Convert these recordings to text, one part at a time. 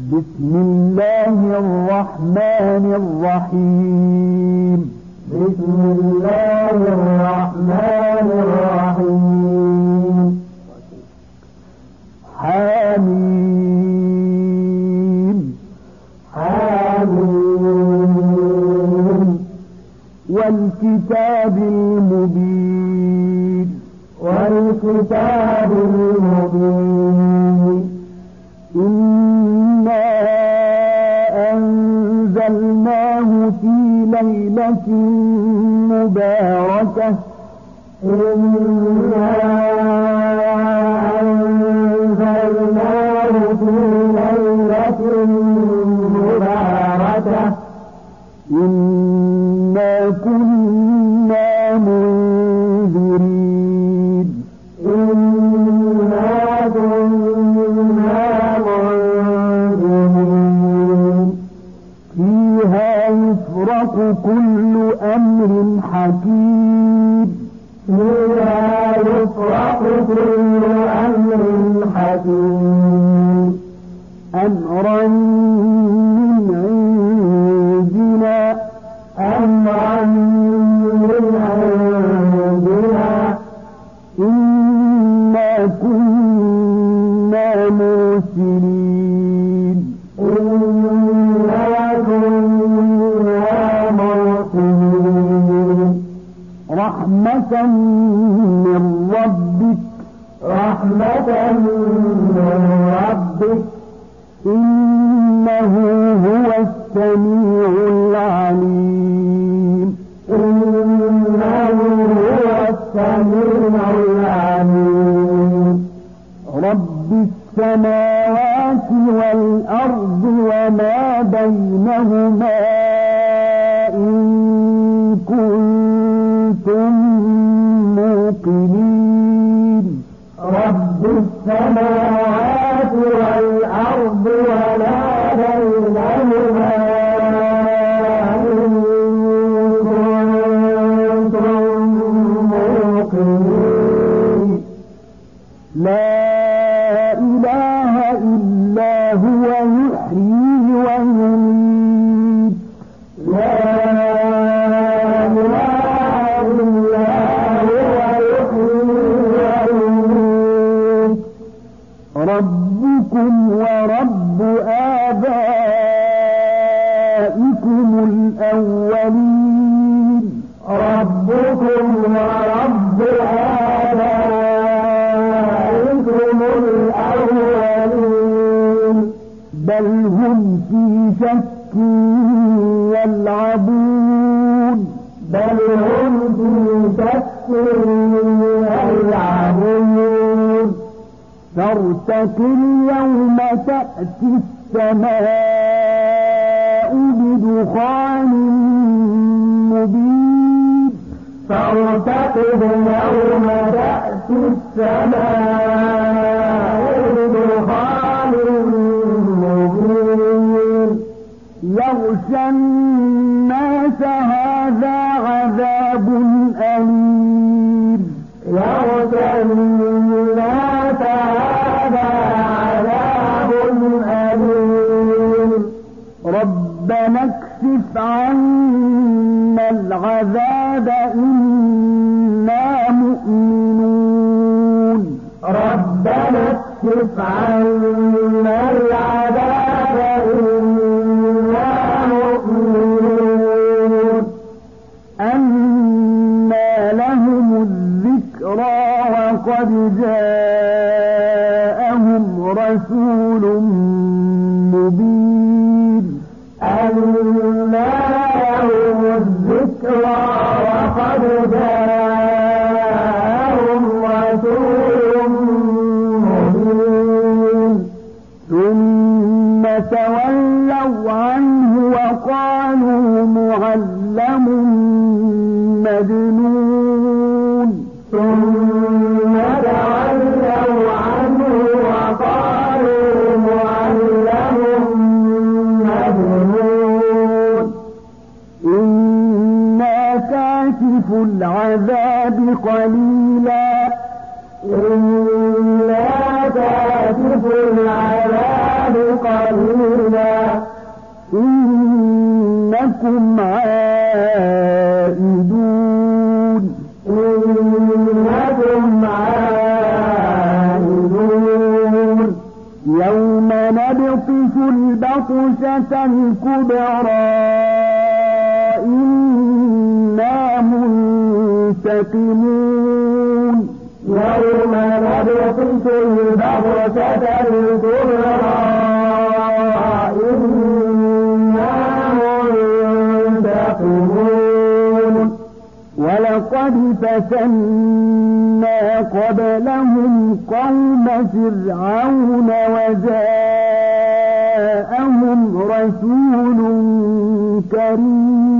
بسم الله الرحمن الرحيم. بسم الله الرحمن الرحيم. حميم. حميم. والكتاب المبين. والكتاب المبين. ليلة مباركة. إنا أمر حكيم فيها يفرق كل أمر حكيم أمرا من عندنا أمرا رحمة من ربك. رحمة من ربك. إنه هو السميع العليم. إنه هو السميع العليم. رب السماوات والأرض وما بينهما لا إله إلا هو يحيي ويميت. لا إله إلا هو يحيي ويميت. ربكم ورب آبائكم الأولين. ربكم ورب يلعبون. بل هم في شك يلعبون. فارتقل يوم تأتي السماء بدخان مبين. فارتقب يوم تأتي السماء بدخان يغشى الناس هذا عذاب أليم. يغشى الناس هذا عذاب أليم. ربنا اكشف عنا العذاب إنا مؤمنون. ربنا اكشف عنا جاءهم رسول مبين. أنا لهم الذكرى وقد جاءهم العذاب قليلا. إنا كاشف العذاب قليلا. إنكم عائدون. إنكم عائدون. يوم نبطش البطشة الكبرى. منتقمون يوم نبطش البطشة الكبرى إنا منتقمون ولقد فتنا قبلهم قوم فرعون وجاءهم رسول كريم.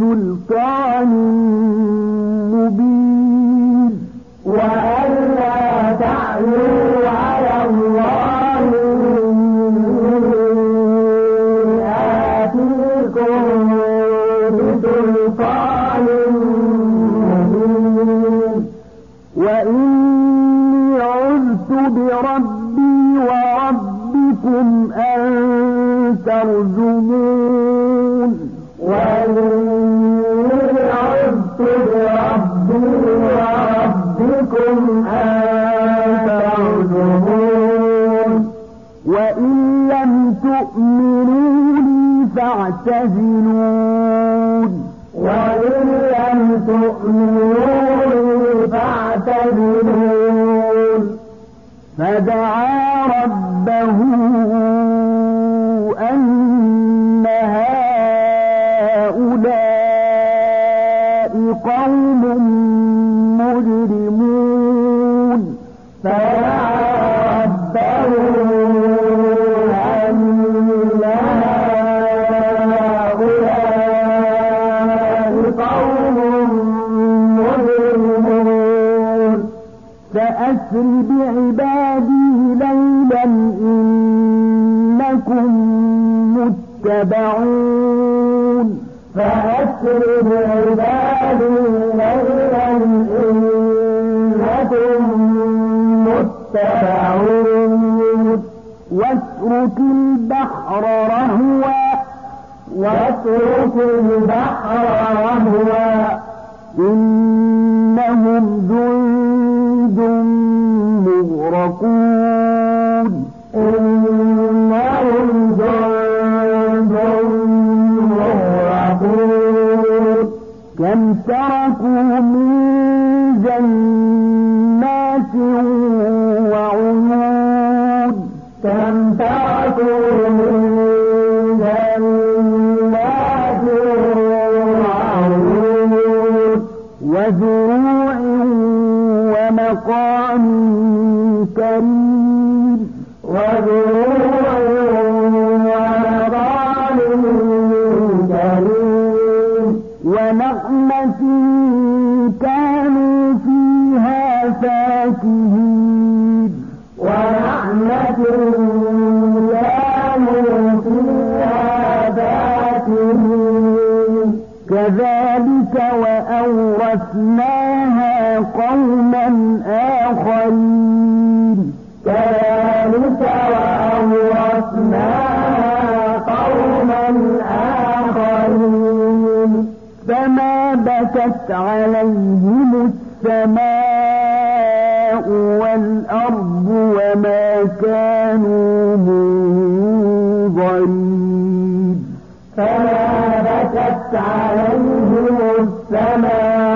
بسلطان مبين. وإن لم تؤمنوا لي فاعتزلون. وإن لم تؤمنوا لي فاعتزلون. فدعا ربه أن هؤلاء قوم قوم مجرمون فأسر بعبادي ليلا إنكم متبعون. فأسر بعبادي ليلا إنكم متبعون. واترك البحر رهوا واترك البحر رهوا إنهم جند مغرقون. ونعمة كانوا فيها فاكهين. ونعمة كانوا فيها فاكهين. كذلك وأورثناها قوما آخرين. فَسَكَتْ عَلَيْهِمُ السَّمَاءُ وَالْأَرْضُ وَمَا كَانُوا مُنظَرِينَ فَمَا بَكَتْ عَلَيْهِمُ السَّمَاءُ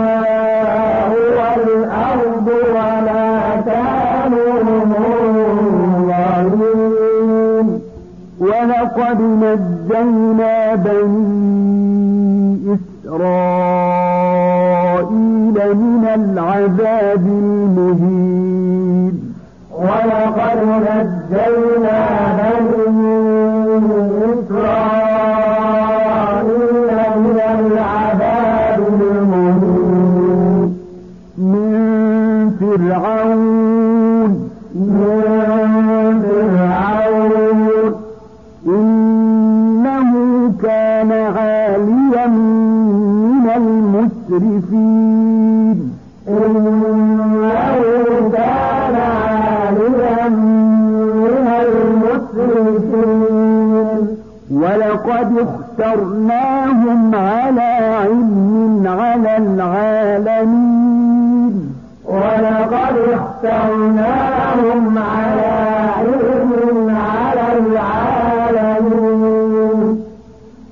وَلَقَدْ نَجَّيْنَا بَنِي العذاب المهين. ولقد نجينا متعناهم على علم على العالمين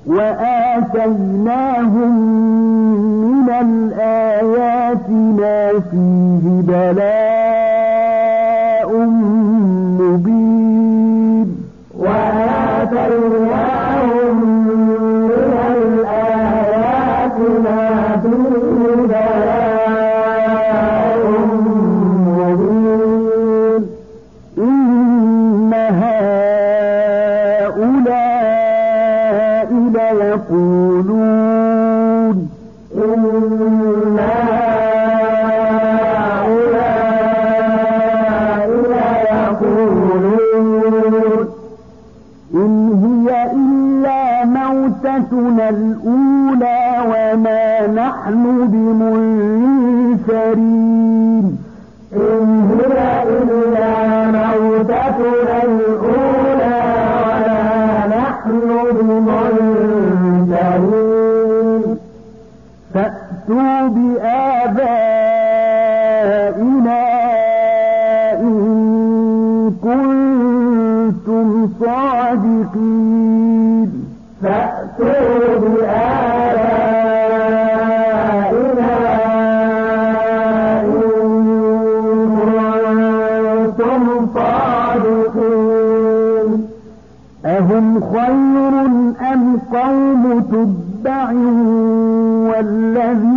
وآتيناهم من الآيات ما فيه بلاء يقولون بآبائنا إن كنتم صادقين. فأتوا بآبائنا إن كنتم صادقين. أهم خير أم قوم تبع والذين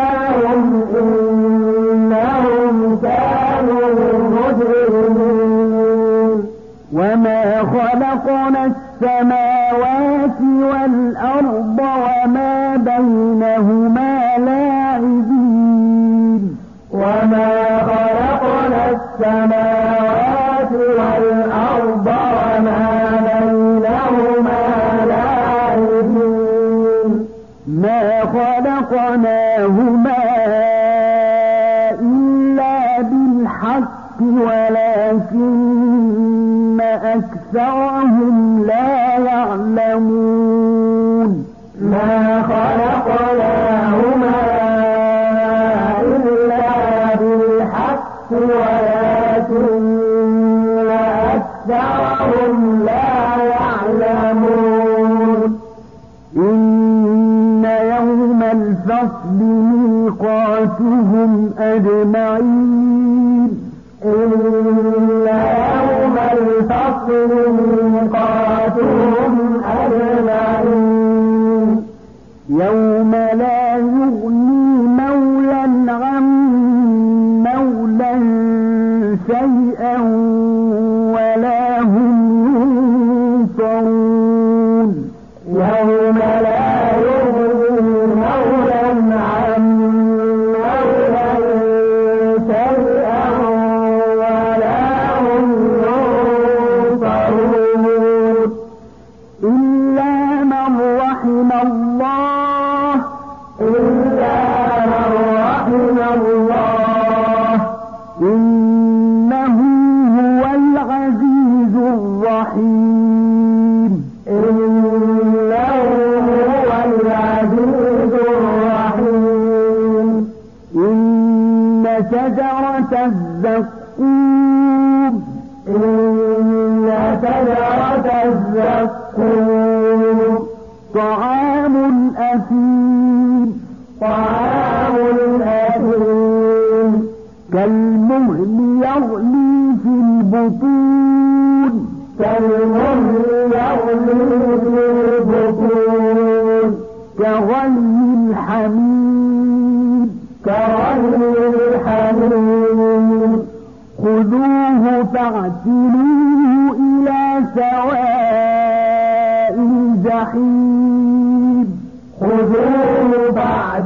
خلقنا السماوات الفصل ميقاتهم أجمعين. إلا يوم الفصل ميقاتهم أجمعين. يوم طعام أثيم طعام الأثيم. كالمهل يغلي في البطون. كالمهل يغلي في البطون. كغلي الحميد كغلي الحميم. خذوه فاعتلوه إلى سواء الجحيم.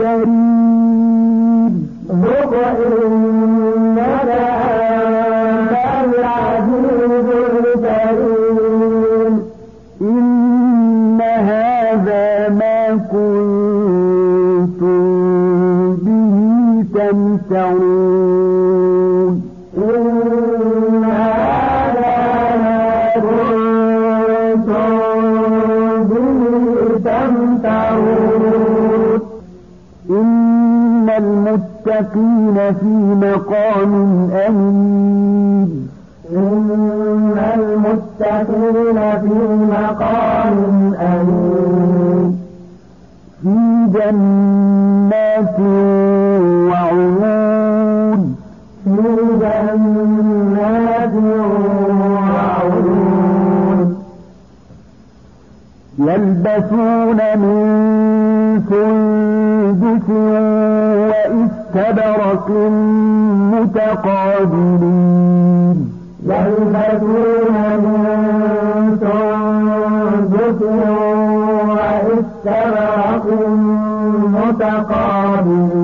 الكريم. ذق إنك أنت العزيز الكريم إن هذا ما كنتم به تمتعون. يلبسون من سندس واستبرق متقابلين يلبسون من سندس واستبرق متقابلين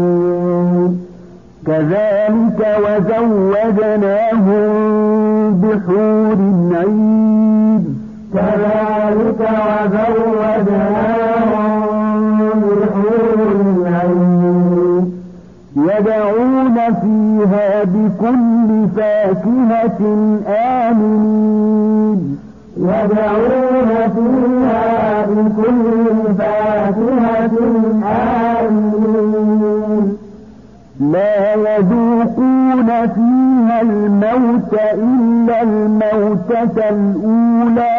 كذلك وزوجناهم بحور عين بحور يدعون فيها بكل فاكهة آمنين. يدعون فيها بكل فاكهة آمنين. لا يذوقون فيها الموت إلا الموتة الأولى.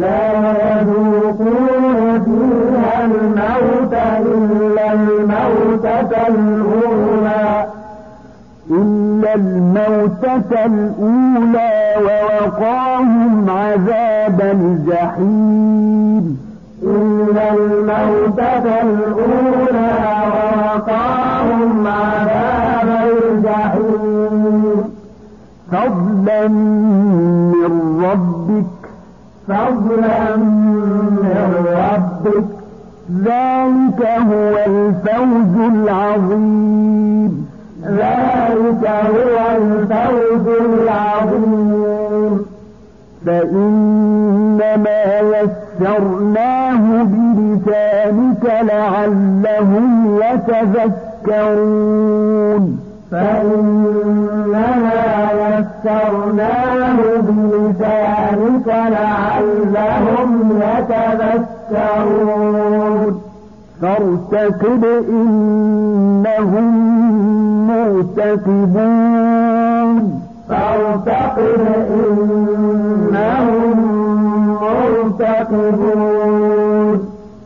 لا يذوقون فيها الموت إلا الموتة الأولى. إلا الموتة الأولى ووقاهم عذاب الجحيم. إلا الموتة الأولى ووقاهم عذاب الجحيم. فضلا من ربك فضلا من ربك. ذلك هو الفوز العظيم. ذلك هو الفوز العظيم. فإنما يسرناه بلسانك لعلهم يتذكرون. فإنما يسرناه بلسانك لعلهم يتذكرون. فارتقب إنهم مرتقبون. فارتقب إنهم مرتقبون.